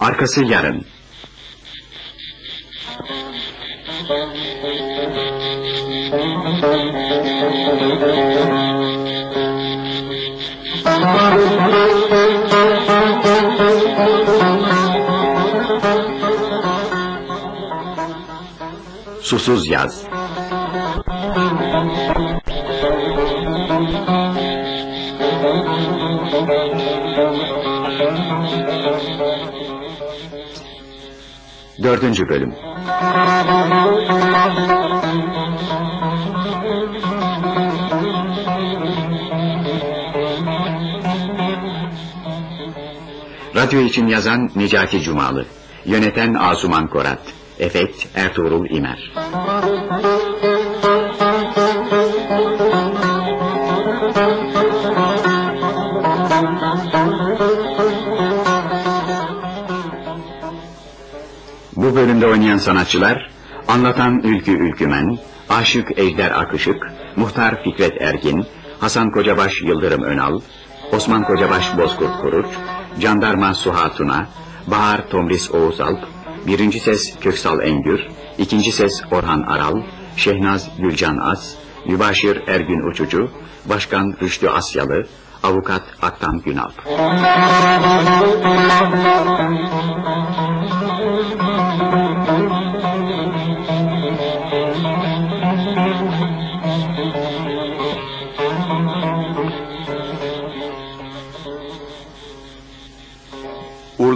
Arkası yarın. Susuz yaz. Dördüncü bölüm. Radyo için yazan Necati Cumalı. Yöneten Asuman Korat. Efekt Ertuğrul İmer. Bu bölümde oynayan sanatçılar Anlatan Ülkü Ülkümen, Aşık Ejder Akışık, Muhtar Fikret Ergin, Hasan Kocabaş Yıldırım Önal, Osman Kocabaş Bozkurt Kuruç, Jandarma Suha Tuna, Bahar Tomris Oğuzalp, birinci ses Köksal Engür, ikinci ses Orhan Aral, Şehnaz Gülcan Az, Mübaşir Ergün Uçucu, Başkan Rüştü Asyalı, Avukat Aktan Günalp.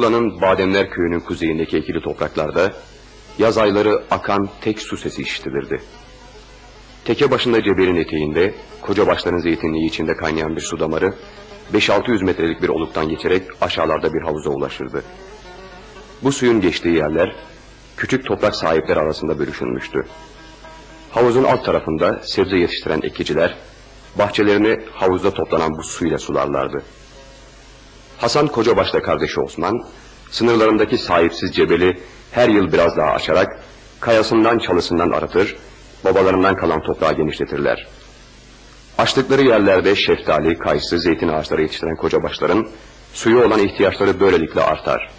Urla'nın Bademler köyünün kuzeyindeki ekili topraklarda yaz ayları akan tek su sesi işitilirdi. Teke başında cebelin eteğinde koca başların zeytinliği içinde kaynayan bir su damarı 5-600 metrelik bir oluktan geçerek aşağılarda bir havuza ulaşırdı. Bu suyun geçtiği yerler küçük toprak sahipleri arasında bölüşülmüştü. Havuzun alt tarafında sebze yetiştiren ekiciler bahçelerini havuzda toplanan bu suyla sularlardı. Hasan Kocabaş'la kardeşi Osman, sınırlarındaki sahipsiz cebeli her yıl biraz daha aşarak, kayasından çalısından aratır, babalarından kalan toprağı genişletirler. Açtıkları yerlerde şeftali, kayısı, zeytin ağaçları yetiştiren Kocabaşların suyu olan ihtiyaçları böylelikle artar.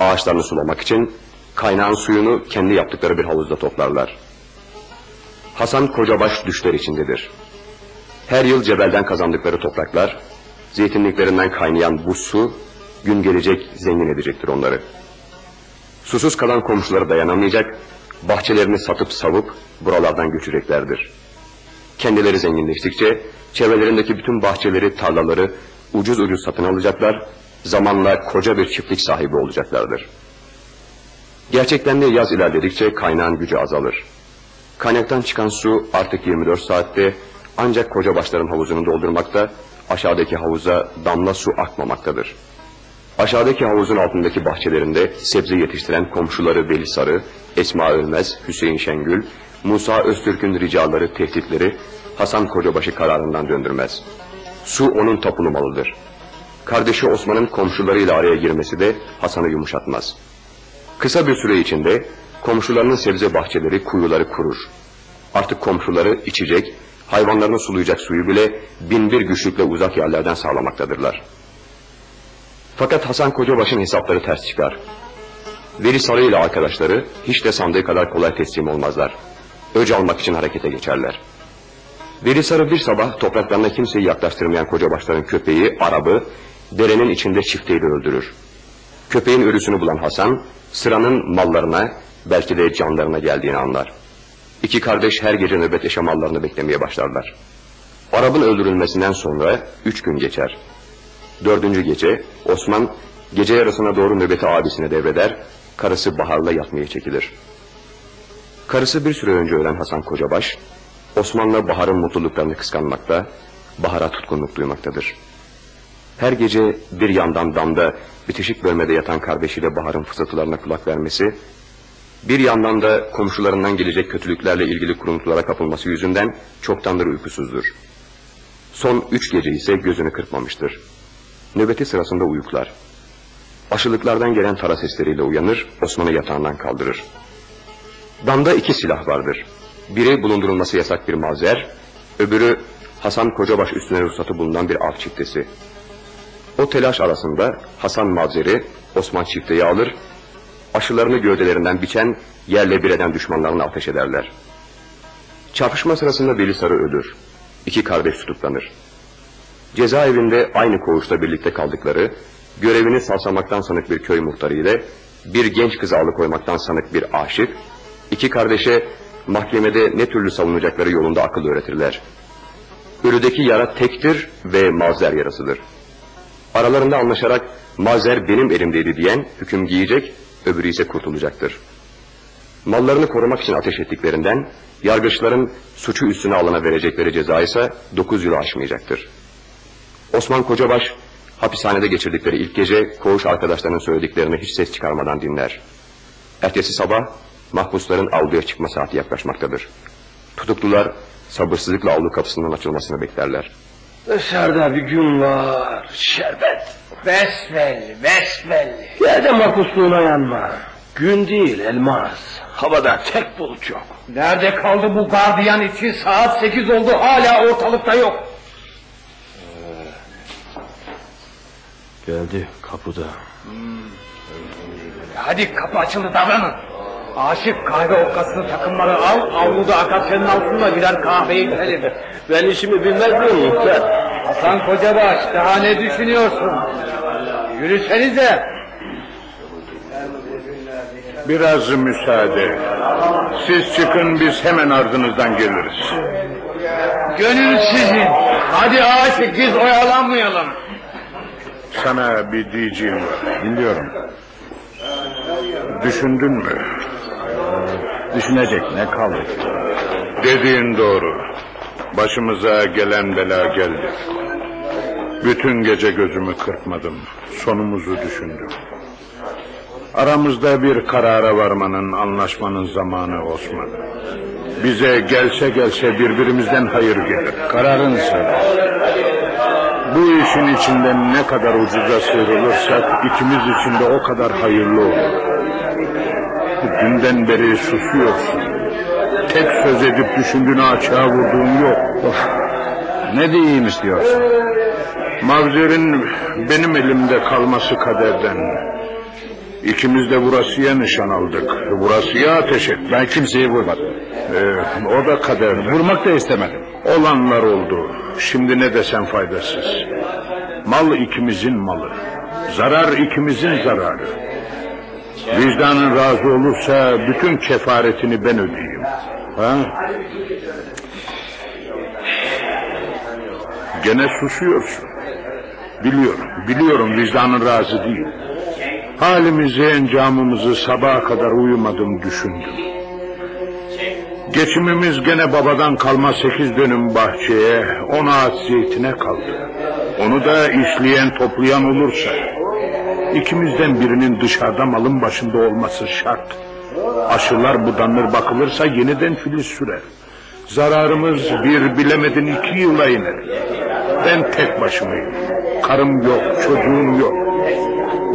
Ağaçlarını sulamak için kaynağın suyunu kendi yaptıkları bir havuzda toplarlar. Hasan Kocabaş düşler içindedir. Her yıl cebelden kazandıkları topraklar, zeytinliklerinden kaynayan bu su, gün gelecek zengin edecektir onları. Susuz kalan komşuları dayanamayacak, bahçelerini satıp savup buralardan göçeceklerdir. Kendileri zenginleştikçe çevrelerindeki bütün bahçeleri, tarlaları ucuz ucuz satın alacaklar, zamanla koca bir çiftlik sahibi olacaklardır. Gerçekten de yaz ilerledikçe kaynağın gücü azalır. Kaynaktan çıkan su artık 24 saatte ancak koca başların havuzunu doldurmakta, aşağıdaki havuza damla su akmamaktadır. Aşağıdaki havuzun altındaki bahçelerinde sebze yetiştiren komşuları Veli Sarı, Esma Ölmez, Hüseyin Şengül, Musa Öztürk'ün ricaları, tehditleri Hasan Kocabaşı kararından döndürmez. Su onun tapulu malıdır. Kardeşi Osman'ın komşularıyla araya girmesi de Hasan'ı yumuşatmaz. Kısa bir süre içinde komşularının sebze bahçeleri, kuyuları kurur. Artık komşuları içecek, hayvanlarını sulayacak suyu bile bin bir güçlükle uzak yerlerden sağlamaktadırlar. Fakat Hasan Kocabaş'ın hesapları ters çıkar. Veli Sarı ile arkadaşları hiç de sandığı kadar kolay teslim olmazlar. Öc almak için harekete geçerler. Veli Sarı bir sabah topraklarına kimseyi yaklaştırmayan Kocabaşların köpeği, Arabı, derenin içinde çifteyle öldürür. Köpeğin ölüsünü bulan Hasan, sıranın mallarına, belki de canlarına geldiğini anlar. İki kardeş her gece nöbet yaşamallarını beklemeye başlarlar. Arap'ın öldürülmesinden sonra üç gün geçer. Dördüncü gece Osman gece yarısına doğru nöbeti abisine devreder, karısı Bahar'la yatmaya çekilir. Karısı bir süre önce ölen Hasan Kocabaş, Osman'la Bahar'ın mutluluklarını kıskanmakta, Bahar'a tutkunluk duymaktadır. Her gece bir yandan damda, bitişik bölmede yatan kardeşiyle Bahar'ın fısıltılarına kulak vermesi, bir yandan da komşularından gelecek kötülüklerle ilgili kuruntulara kapılması yüzünden çoktandır uykusuzdur. Son üç gece ise gözünü kırpmamıştır. Nöbeti sırasında uyuklar. Aşılıklardan gelen tara sesleriyle uyanır, Osman'ı yatağından kaldırır. Damda iki silah vardır. Biri bulundurulması yasak bir mazer, öbürü Hasan Kocabaş üstüne ruhsatı bulunan bir av çiftesi. O telaş arasında Hasan Mavzeri Osman çifteyi alır, aşılarını gövdelerinden biçen, yerle bir eden düşmanlarına ateş ederler. Çarpışma sırasında Veli Sarı ölür. İki kardeş tutuklanır. Cezaevinde aynı koğuşta birlikte kaldıkları, görevini savsamaktan sanık bir köy muhtarı ile bir genç kızı alıkoymaktan sanık bir aşık, iki kardeşe mahkemede ne türlü savunacakları yolunda akıl öğretirler. Ölüdeki yara tektir ve mazzer yarasıdır. Aralarında anlaşarak mazzer benim elimdeydi diyen hüküm giyecek, öbürü ise kurtulacaktır. Mallarını korumak için ateş ettiklerinden yargıçların suçu üstüne alana verecekleri ceza ise 9 yılı aşmayacaktır. Osman Kocabaş hapishanede geçirdikleri ilk gece koğuş arkadaşlarının söylediklerini hiç ses çıkarmadan dinler. Ertesi sabah mahpusların avluya çıkma saati yaklaşmaktadır. Tutuklular sabırsızlıkla avlu kapısının açılmasını beklerler. Dışarıda bir gün var. Şerbet. Besbelli, besbelli. Yerde mahpusluğuna yanma. Gün değil elmas. Havada tek bulut yok. Nerede kaldı bu gardiyan için saat sekiz oldu hala ortalıkta yok. Geldi kapıda. Hadi kapı açıldı davranın. Aşık kahve okkasını takımları al, avluda akasyanın altında birer kahve içelim. Ben işimi bilmez miyim muhtar? Hasan Kocabaş daha ne düşünüyorsun? Yürüsenize. Biraz müsaade. Siz çıkın biz hemen ardınızdan geliriz. Gönül sizin. Hadi aşık biz oyalanmayalım. Sana bir diyeceğim var. Dinliyorum. Düşündün mü? Düşünecek ne kaldı? Dediğin doğru. Başımıza gelen bela geldi. Bütün gece gözümü kırpmadım. Sonumuzu düşündüm. Aramızda bir karara varmanın, anlaşmanın zamanı Osman. Bize gelse gelse birbirimizden hayır gelir. Kararını söyle. Bu işin içinden ne kadar ucuza sıyrılırsak ikimiz için de o kadar hayırlı olur. Dünden beri susuyorsun. Tek söz edip düşündüğünü açığa vurduğun yok. Ne diyeyim istiyorsun? Mavzer'in benim elimde kalması kaderden. İkimiz de burasıya nişan aldık. Burasıya ateş et. Ben kimseyi vurmadım. Ee, o da kader. Vurmak da istemedim. Olanlar oldu. Şimdi ne desem faydasız. Mal ikimizin malı. Zarar ikimizin zararı. Vicdanın razı olursa bütün kefaretini ben ödeyeyim. Ha? Gene susuyorsun. Biliyorum, biliyorum vicdanın razı değil. Halimizi, encamımızı sabaha kadar uyumadım düşündüm. Geçimimiz gene babadan kalma sekiz dönüm bahçeye, on ağaç zeytine kaldı. Onu da işleyen toplayan olursa, ikimizden birinin dışarıda malın başında olması şart. Aşılar budanır bakılırsa yeniden filiz sürer. Zararımız bir bilemedin iki yıla iner. Ben tek başımayım. Karım yok, çocuğum yok.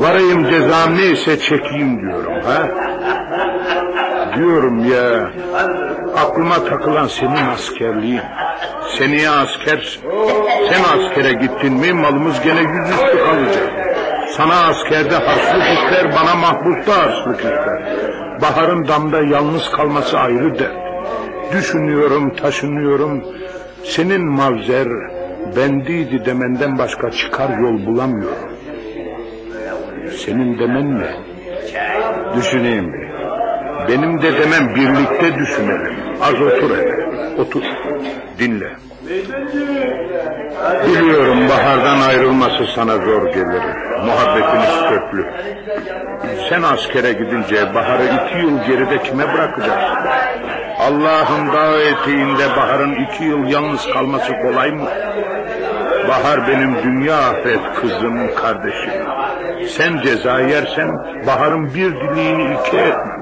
Varayım cezam neyse çekeyim diyorum ha. Diyorum ya aklıma takılan senin askerliğin. Seneye askersin. Sen askere gittin mi malımız gene yüzüstü kalacak. Sana askerde harçlık ister, bana mahpusta harçlık ister. Baharın damda yalnız kalması ayrı dert. Düşünüyorum, taşınıyorum. Senin mavzer bendiydi demenden başka çıkar yol bulamıyorum. Senin demen ne? Düşüneyim. Benim de demem birlikte düşünelim. Az otur hele. Otur. Dinle. Biliyorum bahardan ayrılması sana zor gelir. Muhabbetiniz köklü. Sen askere gidince baharı iki yıl geride kime bırakacaksın? Allah'ın dağ eteğinde baharın iki yıl yalnız kalması kolay mı? Bahar benim dünya ahiret kızım, kardeşim. Sen ceza yersen baharın bir dileğini iki etmem.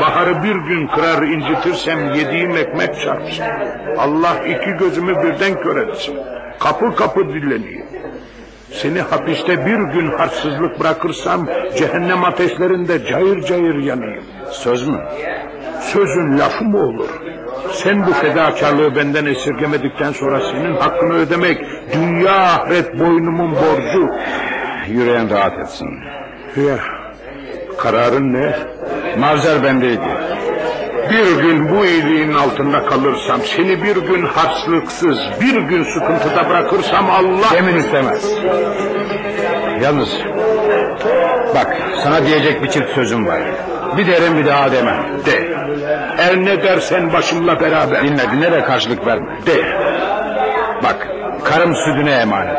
Baharı bir gün kırar incitirsem yediğim ekmek çarpsın. Allah iki gözümü birden kör etsin. Kapı kapı dilleneyim. Seni hapiste bir gün harsızlık bırakırsam cehennem ateşlerinde cayır cayır yanayım. Söz mü? Sözün lafı mı olur? Sen bu fedakarlığı benden esirgemedikten sonra senin hakkını ödemek dünya ahiret boynumun borcu. Yüreğin rahat etsin. Ya, kararın ne? Mavzer bendeydi. Bir gün bu iyiliğin altında kalırsam, seni bir gün harçlıksız, bir gün sıkıntıda bırakırsam Allah... Yemin istemez. Yalnız bak sana diyecek bir çift sözüm var. Bir derim bir daha demem. De. Er ne dersen başımla beraber. Dinle dinle de karşılık verme. De. Bak karım sütüne emanet.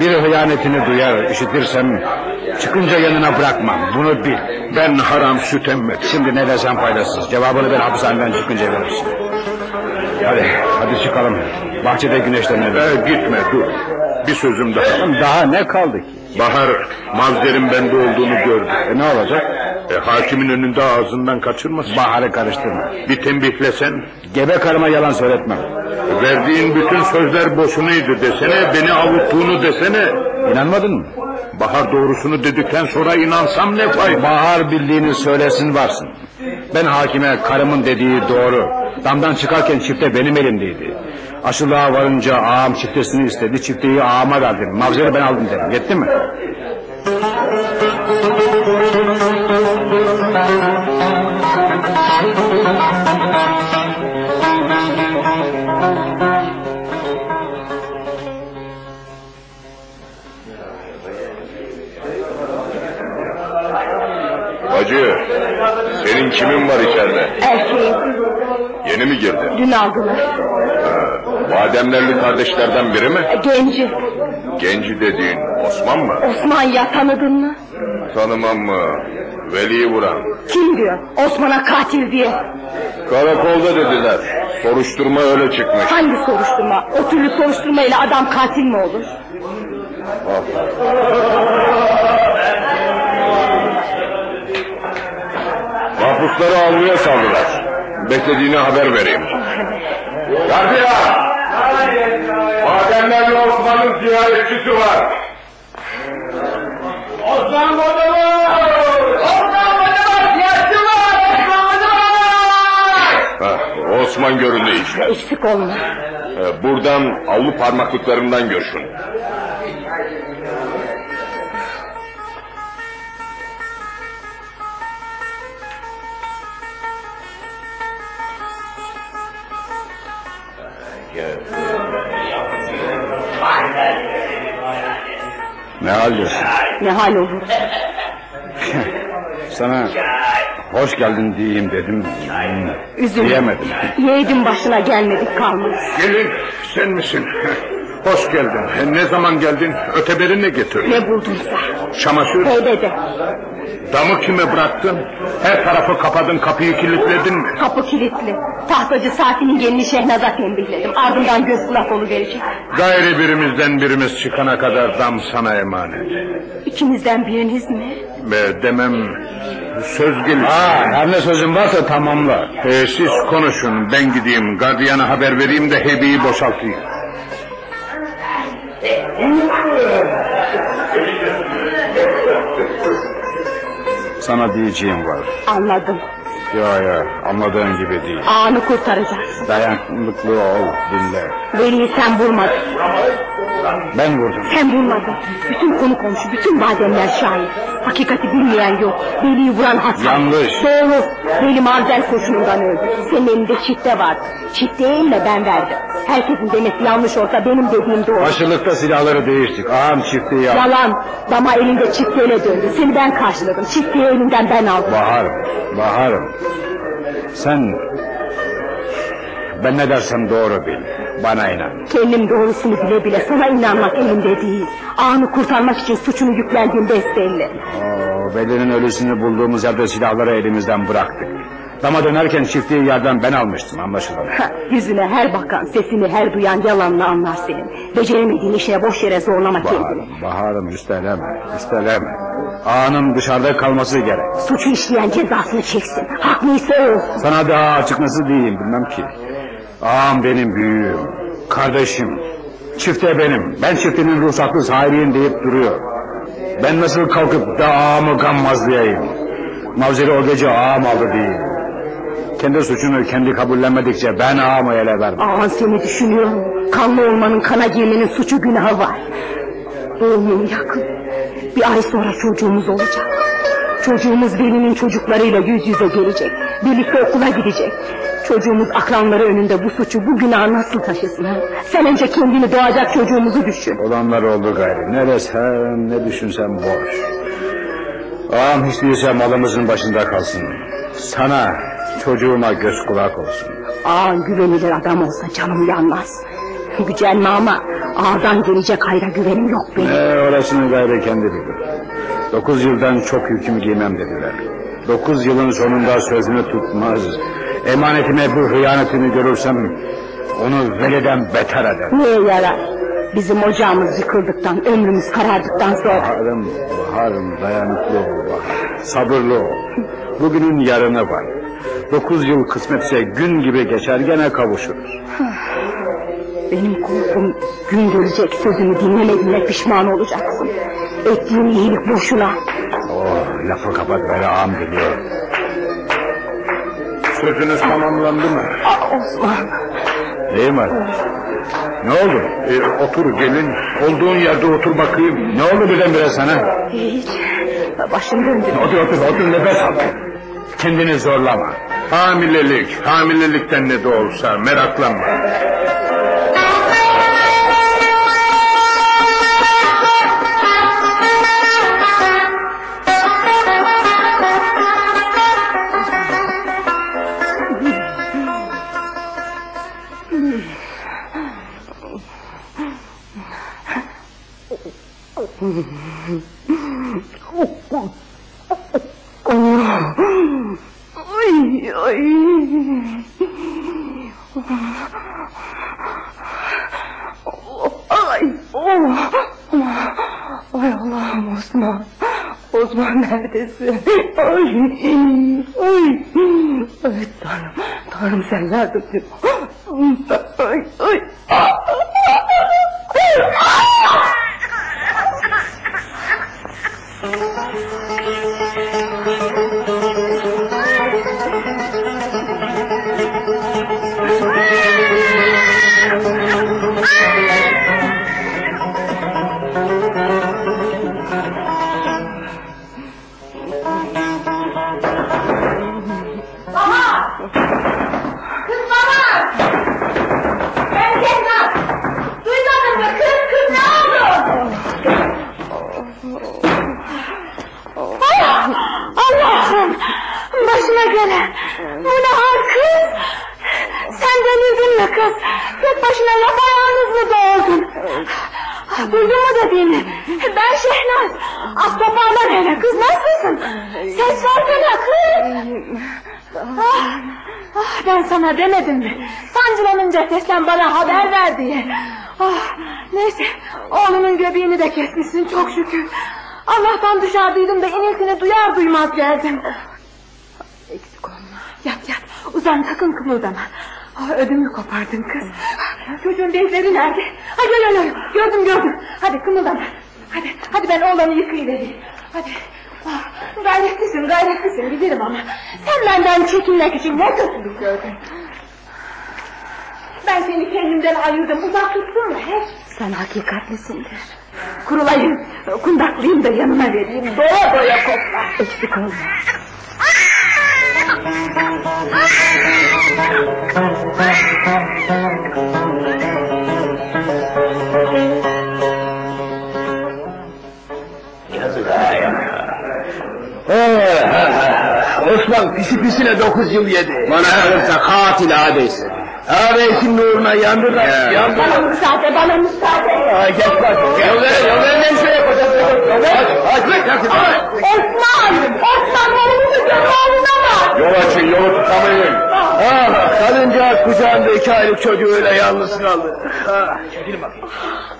Bir hıyanetini duyar işitirsem çıkınca yanına bırakmam bunu bil. Ben haram süt emmedim. Şimdi ne desem faydasız. Cevabını ben hapishaneden çıkınca verirsin. Hadi, hadi çıkalım. Bahçede güneşlenelim. Ee, gitme dur. Bir sözüm daha. Daha ne kaldı ki? Bahar, Mazder'in bende olduğunu gördü. E, ne olacak? E, hakimin önünde ağzından kaçırmasın. Baharı karıştırma. Bir tembihlesen. Gebe karıma yalan söyletmem. Verdiğin bütün sözler boşunaydı desene, beni avuttuğunu desene. İnanmadın mı? Bahar doğrusunu dedikten sonra inansam ne fayda? Bahar bildiğini söylesin varsın. Ben hakime karımın dediği doğru. Damdan çıkarken çifte benim elimdeydi. Aşılığa varınca ağam çiftesini istedi. Çifteyi ağama verdim. Mavzeri ben aldım dedim. Yetti mi? Hacı, senin kimin var içeride? Erkeğim Yeni mi girdi? dün aldılar. Bademlerli kardeşlerden biri mi? Genci Genci dediğin Osman mı? Osman ya tanıdın mı? Tanımam mı? Veli'yi vuran. Kim diyor Osman'a katil diye. Karakolda dediler. Soruşturma öyle çıkmış. Hangi soruşturma? O türlü soruşturmayla adam katil mi olur? Mahpusları avluya saldılar. Beklediğini haber vereyim. Gardiyan! Bademlerle Osman'ın ziyaretçisi var. Osman var! Osman göründü işte. Eksik olma. Ee, Buradan avlu parmaklıklarından görüşün. Ne hal diyorsun? Ne hal olur? Sana hoş geldin diyeyim dedim. Üzülme. Diyemedim. Yeğdim başına gelmedik kalmaz. Gelin, sen misin? Hoş geldin. Ne zaman geldin? Öteberi ne getirdin? Ne buldunsa. Çamaşır. Tövbe Damı kime bıraktın? Her tarafı kapadın, kapıyı kilitledin mi? Kapı kilitli. Tahtacı saatinin gelini Şehnaz'a tembihledim. Ardından göz kulak verecek. Gayri birimizden birimiz çıkana kadar dam sana emanet. İkimizden biriniz mi? Ve demem söz gelir. Aa, her ne sözün varsa tamamla. Ee, siz konuşun, ben gideyim. Gardiyana haber vereyim de hebeyi boşaltayım. Sana diyeceğim var. Anladım. Ya ya anladığın gibi değil. Ağanı kurtaracaksın. Dayanıklı ol dinle. Veli'yi sen vurmadın. Ben vurdum. Sen vurmadın. Bütün konu komşu, bütün bademler şahit. Hakikati bilmeyen yok. Veli'yi vuran Hasan. Yanlış. Doğru. Veli Marzel kurşunundan öldü. Senin elinde çifte vardı. Çifteyi eline ben verdim. Herkesin demesi yanlış olsa benim dediğim doğru. Aşılıkta silahları değiştik. Ağam çiftliği al. Yalan. Dama elinde çifteyle döndü. Seni ben karşıladım. Çifteyi elinden ben aldım. Baharım, baharım. Sen... Ben ne dersem doğru bil. Bana inan. Kendim doğrusunu bile bile sana inanmak elimde değil. Ağını kurtarmak için suçunu yüklendiğim besbelli. Oo, Veli'nin ölüsünü bulduğumuz yerde silahları elimizden bıraktık. Dama dönerken çiftliği yerden ben almıştım anlaşılan. Ha, Yüzüne her bakan, sesini her duyan yalanla anlar senin. Beceremediğin işe boş yere zorlama kendini. Baharım, baharım üsteleme, üsteleme. Ağanın dışarıda kalması gerek. Suçu işleyen cezasını çeksin. Haklıysa o. Sana daha açık nasıl diyeyim bilmem ki. Ağam benim büyüğüm, kardeşim. Çifte benim. Ben çiftinin ruhsatlı sahibiyim deyip duruyor. Ben nasıl kalkıp da ağamı gammazlayayım? Mavzeri o gece ağam aldı değil. Kendi suçunu kendi kabullenmedikçe ben ağamı ele vermem. Ağan seni düşünüyorum. Kanlı olmanın kana girmenin suçu günahı var. Doğumum yakın. Bir ay sonra çocuğumuz olacak. Çocuğumuz velinin çocuklarıyla yüz yüze gelecek. Birlikte okula gidecek. Çocuğumuz akranları önünde bu suçu, bu günahı nasıl taşısın? ha? Sen önce kendini doğacak çocuğumuzu düşün. Olanlar oldu gayrı. Ne desem ne düşünsem boş. Ağam hiç değilse malımızın başında kalsın. Sana, çocuğuma göz kulak olsun. Ağan güvenilir adam olsa canım yanmaz. Gücenme ama ağadan gelecek hayra güvenim yok benim. Ne orasını gayrı kendi bilir. Dokuz yıldan çok yükümü giymem dediler. Dokuz yılın sonunda sözünü tutmaz. Emanetime bu hıyanetini görürsem onu veliden beter eder. Neye yarar? Bizim ocağımız yıkıldıktan, ömrümüz karardıktan sonra. Baharım, baharım dayanıklı ol bahar. Sabırlı ol. Bugünün yarını var. Dokuz yıl kısmetse gün gibi geçer gene kavuşuruz. Benim korkum gün gelecek sözümü dinlemediğine pişman olacaksın. Ettiğin iyilik boşuna. Oh lafı kapat böyle ağam biliyor. Sözünüz tamamlandı mı? Osman. Neyim var? Ne oldu? E, otur gelin. Olduğun yerde otur bakayım. Ne oldu birdenbire sana? Hiç. Başım döndü. Otur otur otur nefes al. Kendini zorlama. Hamilelik, hamilelikten ne de olsa meraklanma. Tanrım sen yardımcı. Ay, ay. Kız Allah'ım! Başına gelen! Bu ne hal kız? Sen denildin mi kız? Tek başına yapayalnız mı doğdun? Duydun mu dediğini? Ben Şehnaz. Akrabalar hele kız nasılsın? Ses versene kız. Ah, ah, ben sana demedim mi? Sancılanınca seslen bana haber ver diye. Ah, neyse oğlunun göbeğini de kesmişsin çok şükür. Allah'tan dışarıdaydım da iniltini duyar duymaz geldim. Eksik olma. Yat yat uzan sakın kımıldama. Ah, ödümü kopardın kız. Çocuğun bezleri nerede? Ha gel gel. Gördüm gördüm. Hadi kımıldama. Hadi hadi ben oğlanı yıkayıvereyim. Hadi. Ah, gayretlisin gayretlisin bilirim ama. Sen benden çekinmek için ne kötülük gördün. Ben seni kendimden ayırdım. Uzak tuttun mu? He? Sen hakikatlisindir. Kurulayım, kundaklayayım da yanına vereyim. Doya doya kokla. Eksik olma. Osman pisi pisine dokuz yıl yedi. Bana kalırsa katil adeysin. Ağabeyisin nuruna yandı da yandı. Bana müsaade, bana müsaade. Ay geç bak. Yol ver, yol ver ne şey yapacağız? Aç, aç, aç. Osman! Osman oğlumuzu gör oğluna! Yol açın, yolu tutamayın. Ah, kadıncağız kucağında iki aylık çocuğuyla yalnız kaldı. Ah, çekilin bakayım.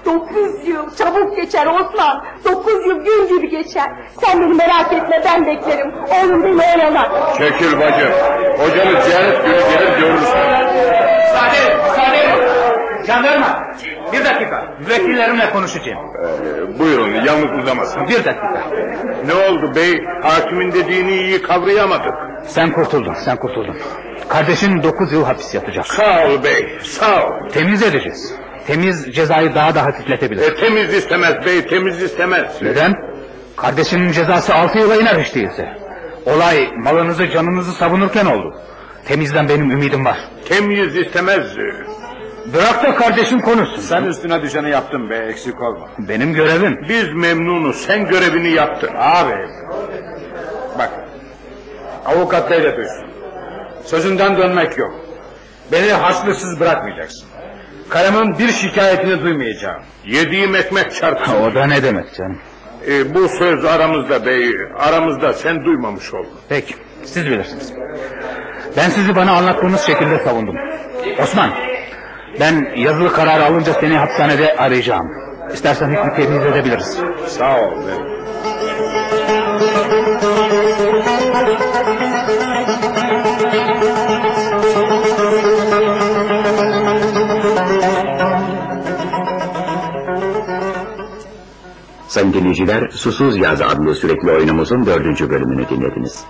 Dokuz yıl çabuk geçer Osman. Dokuz yıl gün gibi geçer. Sen beni merak etme ben beklerim. Oğlum beni oyalar. Çekil bacı. Hocanı ziyaret günü gelir görürsün. Müsaade, müsaade. Jandarma. Bir dakika. Müvekkillerimle konuşacağım. Ee, buyurun, yalnız uzamasın. Bir dakika. Ne oldu bey? Hakimin dediğini iyi kavrayamadık. Sen kurtuldun, sen kurtuldun. Kardeşin 9 yıl hapis yatacak. Sağ ol bey, sağ ol. Temiz edeceğiz. Temiz cezayı daha da hafifletebilir. E, temiz istemez bey, temiz istemez. Neden? Kardeşinin cezası 6 yıla iner hiç değilse. Olay malınızı canınızı savunurken oldu. Temizden benim ümidim var. Temiz istemez. Bırak da kardeşim konuşsun. Sen üstüne düşeni yaptın be eksik olma. Benim görevim. Biz memnunuz, sen görevini yaptın. Abi. Bak. Avukat bey de duysun. Sözünden dönmek yok. Beni haçlısız bırakmayacaksın. Karımın bir şikayetini duymayacağım. Yediğim ekmek çarpsın. O da ne demek canım? E, bu söz aramızda bey, aramızda sen duymamış oldun. Peki, siz bilirsiniz. Ben sizi bana anlattığınız şekilde savundum. Osman, ben yazılı karar alınca seni hapishanede arayacağım. İstersen hükmü temiz edebiliriz. Sağ ol bey. Sayın dinleyiciler, Susuz Yaz adlı sürekli oyunumuzun dördüncü bölümünü dinlediniz.